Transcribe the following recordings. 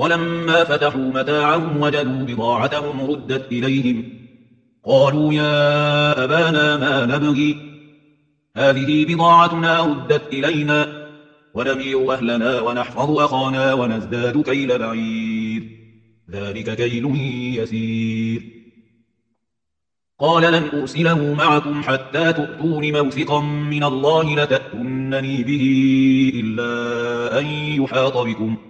ولما فتحوا متاعهم وجدوا بضاعتهم ردت إليهم. قالوا يا أبانا ما نبغي؟ هذه بضاعتنا ردت إلينا. ونبيع أهلنا ونحفظ أخانا ونزداد كيل بعير. ذلك كيل يسير. قال لن أرسله معكم حتى تؤتون موثقا من الله لتأتنني به إلا أن يحاط بكم.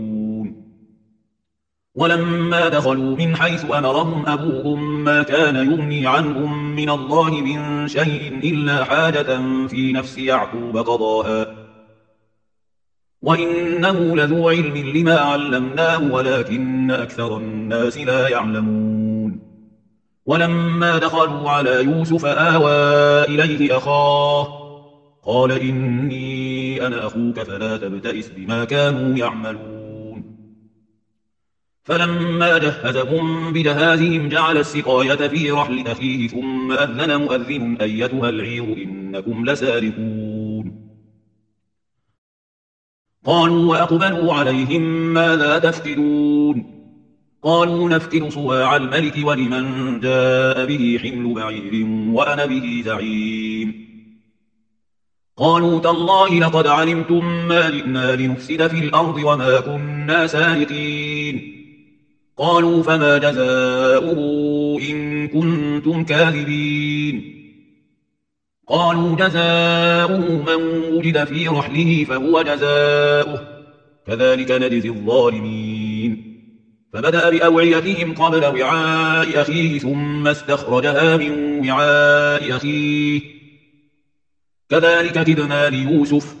ولما دخلوا من حيث أمرهم أبوهم ما كان يغني عنهم من الله من شيء إلا حاجة في نفس يعقوب قضاها. وإنه لذو علم لما علمناه ولكن أكثر الناس لا يعلمون. ولما دخلوا على يوسف آوى إليه أخاه قال إني أنا أخوك فلا تبتئس بما كانوا يعملون. فلما جهزهم بجهازهم جعل السقاية في رحل أخيه ثم أذن مؤذن أيتها العير إنكم لسارقون. قالوا وأقبلوا عليهم ماذا تفتدون؟ قالوا نفكر صواع الملك ولمن جاء به حمل بعير وأنا به زعيم. قالوا تالله لقد علمتم ما جئنا لنفسد في الأرض وما كنا سارقين. قالوا فما جزاؤه إن كنتم كاذبين. قالوا جزاؤه من وجد في رحله فهو جزاؤه. كذلك نجزي الظالمين. فبدأ بأوعيتهم قبل وعاء أخيه ثم استخرجها من وعاء أخيه. كذلك كدنا ليوسف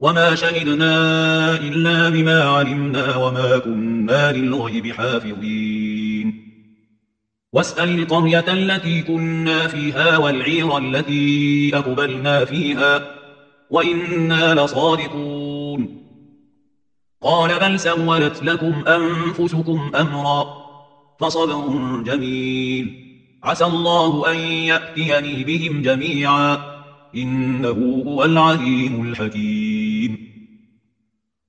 وما شهدنا إلا بما علمنا وما كنا للغيب حافظين. واسأل القرية التي كنا فيها والعير التي أقبلنا فيها وإنا لصادقون. قال بل سولت لكم أنفسكم أمرا فصبر جميل. عسى الله أن يأتيني بهم جميعا إنه هو العليم الحكيم.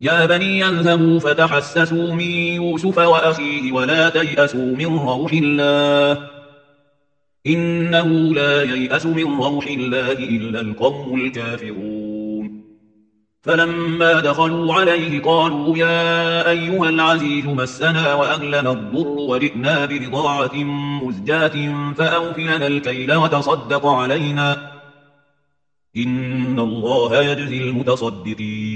يا بني اذهبوا فتحسسوا من يوسف وأخيه ولا تيأسوا من روح الله. إنه لا ييأس من روح الله إلا القوم الكافرون. فلما دخلوا عليه قالوا يا أيها العزيز مسنا وأغلنا الضر وجئنا ببضاعة مزجاة فأوفلنا الكيل وتصدق علينا. إن الله يجزي المتصدقين.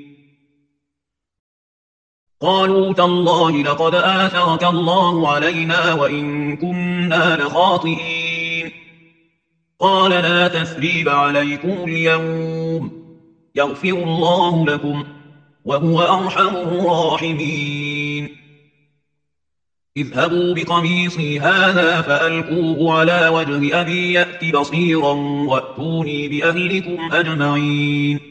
قالوا تالله لقد آثرك الله علينا وإن كنا لخاطئين. قال لا تثريب عليكم اليوم. يغفر الله لكم وهو أرحم الراحمين. اذهبوا بقميصي هذا فألقوه على وجه أبي يأتي بصيرا وأتوني بأهلكم أجمعين.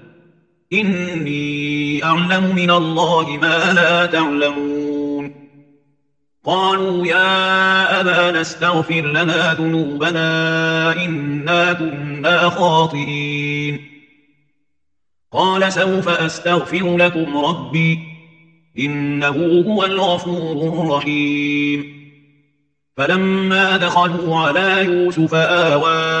إني أعلم من الله ما لا تعلمون. قالوا يا أبا نستغفر لنا ذنوبنا إنا كنا خاطئين. قال سوف أستغفر لكم ربي إنه هو الغفور الرحيم. فلما دخلوا على يوسف آوان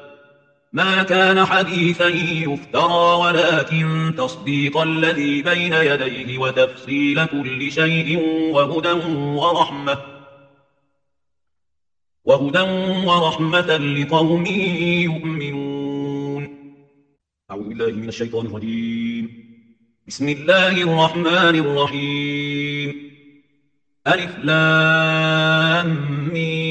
ما كان حديثا يفترى ولكن تصديق الذي بين يديه وتفصيل كل شيء وهدى ورحمة وهدى ورحمة لقوم يؤمنون. أعوذ بالله من الشيطان الرجيم. بسم الله الرحمن الرحيم. ألف لام مين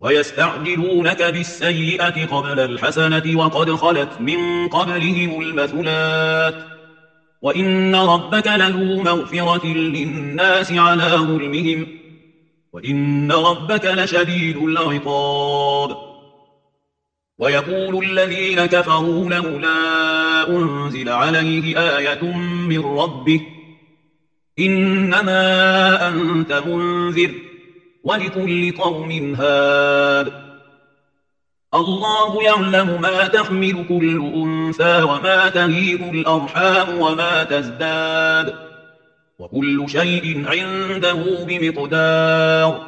ويستعجلونك بالسيئة قبل الحسنة وقد خلت من قبلهم المثلات وإن ربك له مغفرة للناس على ظلمهم وإن ربك لشديد العقاب ويقول الذين كفروا لولا أنزل عليه آية من ربه إنما أنت منذر ولكل قوم هاد. الله يعلم ما تحمل كل أنثى وما تهيب الأرحام وما تزداد. وكل شيء عنده بمقدار.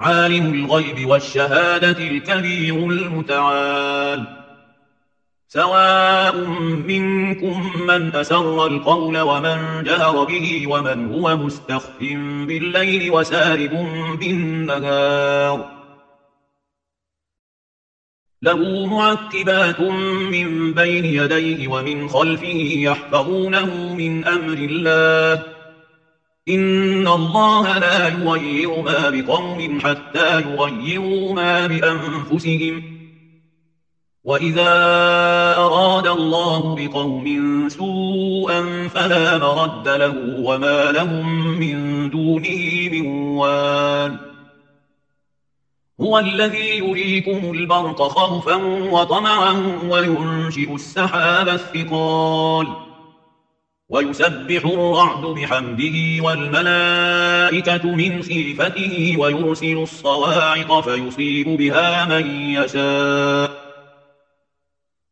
عالم الغيب والشهادة الكبير المتعال. سواء منكم من أسر القول ومن جهر به ومن هو مستخف بالليل وسارب بالنهار. له معكبات من بين يديه ومن خلفه يحفظونه من أمر الله. إن الله لا يغير ما بقوم حتى يغيروا ما بأنفسهم. وَإِذَا أَرَادَ اللَّهُ بِقَوْمٍ سُوءًا فَلَا مَرَدَّ لَهُ وَمَا لَهُم مِّن دُونِهِ مِن وَالٍ هُوَ الَّذِي يُرِيكُمُ الْبَرْقَ خَوْفًا وَطَمَعًا وَيُنشِئُ السَّحَابَ الثِّقَالَ وَيُسَبِّحُ الرَّعْدُ بِحَمْدِهِ وَالْمَلَائِكَةُ مِنْ خِيفَتِهِ وَيُرْسِلُ الصَّوَاعِقَ فَيُصِيبُ بِهَا مَن يَشَاءُ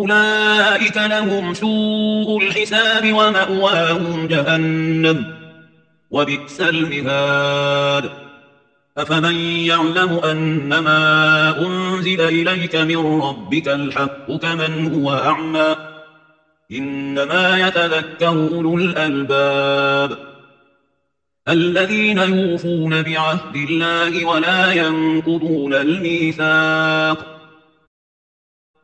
أولئك لهم سوء الحساب ومأواهم جهنم وبئس المهاد. أفمن يعلم أنما أنزل إليك من ربك الحق كمن هو أعمى؟ إنما يتذكر أولو الألباب. الذين يوفون بعهد الله ولا ينقضون الميثاق.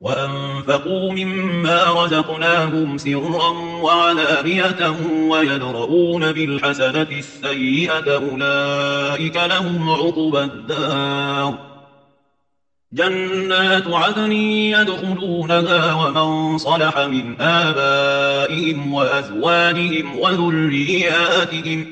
وأنفقوا مما رزقناهم سرا وعلانية ويدرؤون بالحسنة السيئة أولئك لهم عقب الدار جنات عدن يدخلونها ومن صلح من آبائهم وأزواجهم وذرياتهم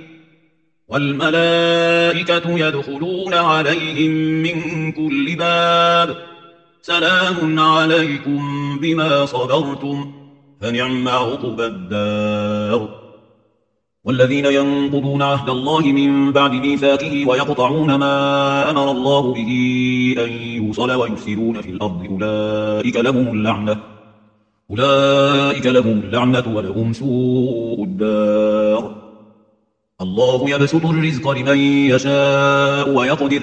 والملائكة يدخلون عليهم من كل باب سلام عليكم بما صبرتم فنعم عقب الدار. والذين ينقضون عهد الله من بعد ميثاقه ويقطعون ما أمر الله به أن يوصل ويفسدون في الأرض. أولئك لهم اللعنة أولئك لهم اللعنة ولهم سوء الدار. الله يبسط الرزق لمن يشاء ويقدر.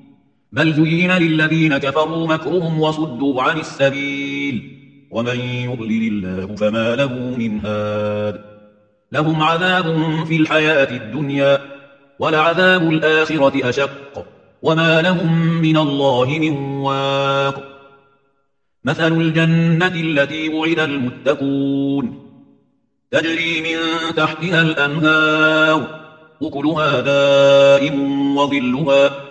بل زين للذين كفروا مكرهم وصدوا عن السبيل. ومن يضلل الله فما له من هاد. لهم عذاب في الحياة الدنيا ولعذاب الآخرة أشق. وما لهم من الله من واق. مثل الجنة التي وعد المتقون. تجري من تحتها الأنهار. أكلها دائم وظلها.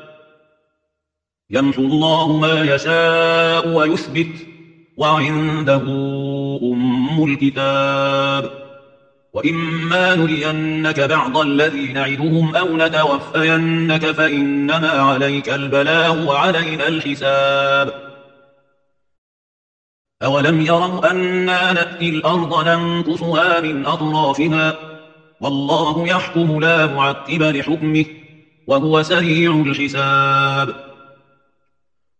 يمحو الله ما يشاء ويثبت وعنده أم الكتاب. وإما نرينك بعض الذي نعدهم أو نتوفينك فإنما عليك البلاغ وعلينا الحساب. أولم يروا أنا نأتي الأرض ننقصها من أطرافها؟ والله يحكم لا معقب لحكمه وهو سريع الحساب.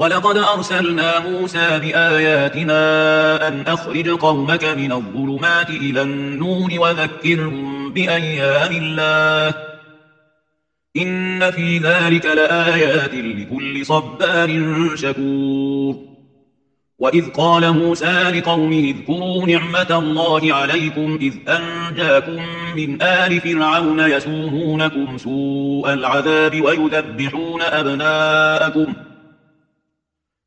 ولقد أرسلنا موسى بآياتنا أن أخرج قومك من الظلمات إلى النور وذكرهم بأيام الله. إن في ذلك لآيات لكل صبار شكور. وإذ قال موسى لقومه اذكروا نعمة الله عليكم إذ أنجاكم من آل فرعون يسومونكم سوء العذاب ويذبحون أبناءكم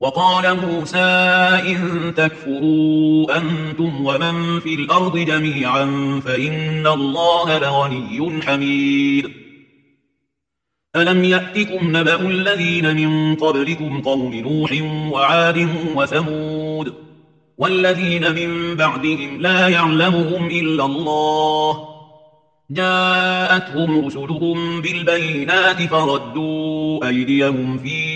وقال موسى إن تكفروا أنتم ومن في الأرض جميعا فإن الله لغني حميد. ألم يأتكم نبأ الذين من قبلكم قوم نوح وعاد وثمود والذين من بعدهم لا يعلمهم إلا الله. جاءتهم رسلهم بالبينات فردوا أيديهم فيه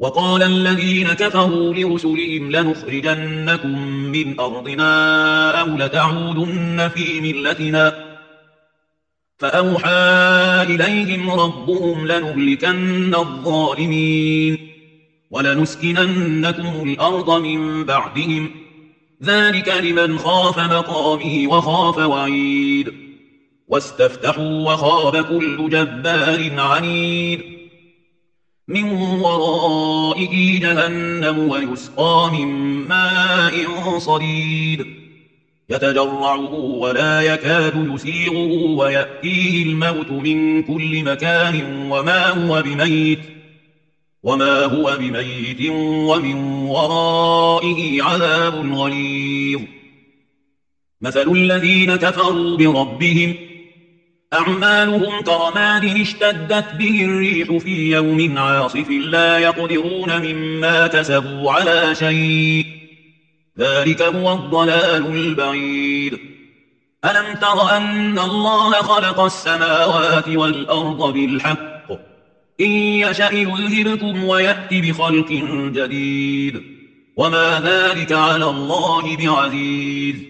وقال الذين كفروا لرسلهم لنخرجنكم من أرضنا أو لتعودن في ملتنا فأوحى إليهم ربهم لنهلكن الظالمين ولنسكننكم الأرض من بعدهم ذلك لمن خاف مقامه وخاف وعيد واستفتحوا وخاب كل جبار عنيد من ورائه جهنم ويسقى من ماء صديد. يتجرعه ولا يكاد يسيغه ويأتيه الموت من كل مكان وما هو بميت. وما هو بميت ومن ورائه عذاب غليظ. مثل الذين كفروا بربهم أعمالهم كرماد اشتدت به الريح في يوم عاصف لا يقدرون مما كسبوا على شيء. ذلك هو الضلال البعيد. ألم تر أن الله خلق السماوات والأرض بالحق؟ إن يشأ يذهبكم ويأتي بخلق جديد. وما ذلك على الله بعزيز.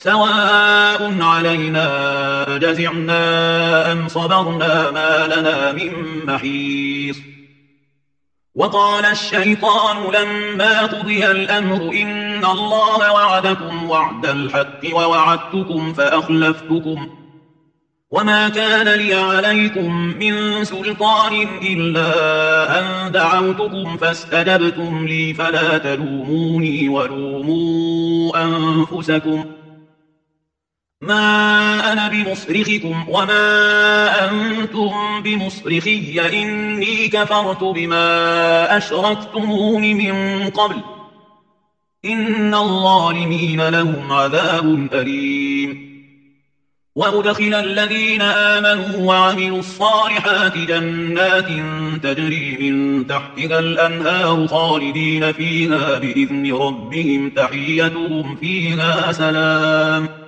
سواء علينا جزعنا أم صبرنا ما لنا من محيص. وقال الشيطان لما قضي الأمر إن الله وعدكم وعد الحق ووعدتكم فأخلفتكم. وما كان لي عليكم من سلطان إلا أن دعوتكم فاستجبتم لي فلا تلوموني ولوموا أنفسكم. ما أنا بمصرخكم وما أنتم بمصرخي إني كفرت بما أشركتمون من قبل إن الظالمين لهم عذاب أليم. وأدخل الذين آمنوا وعملوا الصالحات جنات تجري من تحتها الأنهار خالدين فيها بإذن ربهم تحيتهم فيها سلام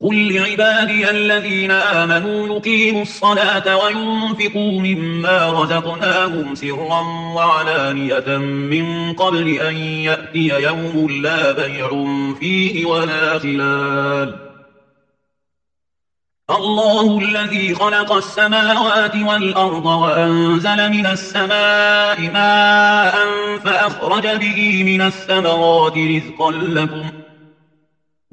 قل لعبادي الذين آمنوا يقيموا الصلاة وينفقوا مما رزقناهم سرا وعلانية من قبل أن يأتي يوم لا بيع فيه ولا خلال الله الذي خلق السماوات والأرض وأنزل من السماء ماء فأخرج به من الثمرات رزقا لكم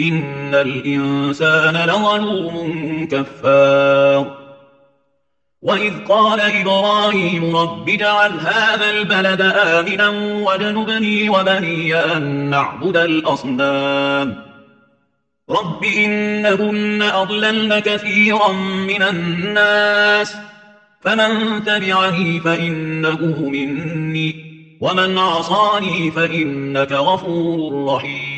ان الانسان لظلوم كفار. وإذ قال إبراهيم رب جعل هذا البلد آمنا وجنبني وبني أن نعبد الأصنام. رب إنهن أضللن كثيرا من الناس. فمن تبعني فإنه مني. ومن عصاني فإنك غفور رحيم.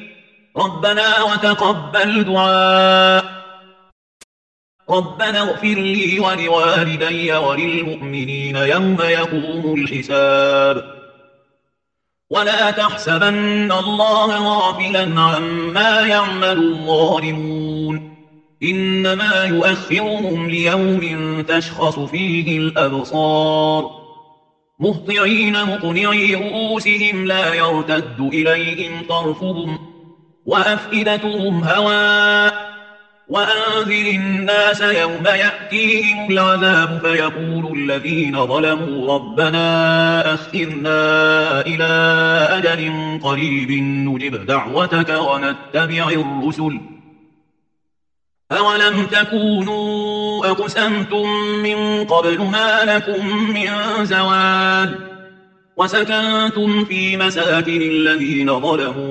ربنا وتقبل دعاء. ربنا اغفر لي ولوالدي وللمؤمنين يوم يقوم الحساب. ولا تحسبن الله غافلا عما يعمل الظالمون. إنما يؤخرهم ليوم تشخص فيه الأبصار. مهطعين مقنعي رؤوسهم لا يرتد إليهم طرفهم. وأفئدتهم هواء وأنذر الناس يوم يأتيهم العذاب فيقول الذين ظلموا ربنا أخذنا إلى أجل قريب نجب دعوتك ونتبع الرسل. أولم تكونوا أقسمتم من قبل ما لكم من زوال وسكنتم في مساكن الذين ظلموا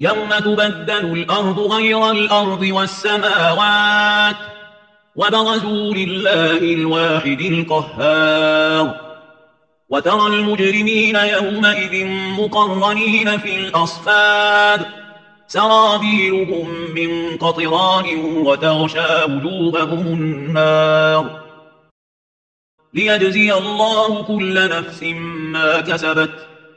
يوم تبدل الأرض غير الأرض والسماوات وبرزوا لله الواحد القهار وترى المجرمين يومئذ مقرنين في الأصفاد سرابيلهم من قطران وتغشى وجوههم النار ليجزي الله كل نفس ما كسبت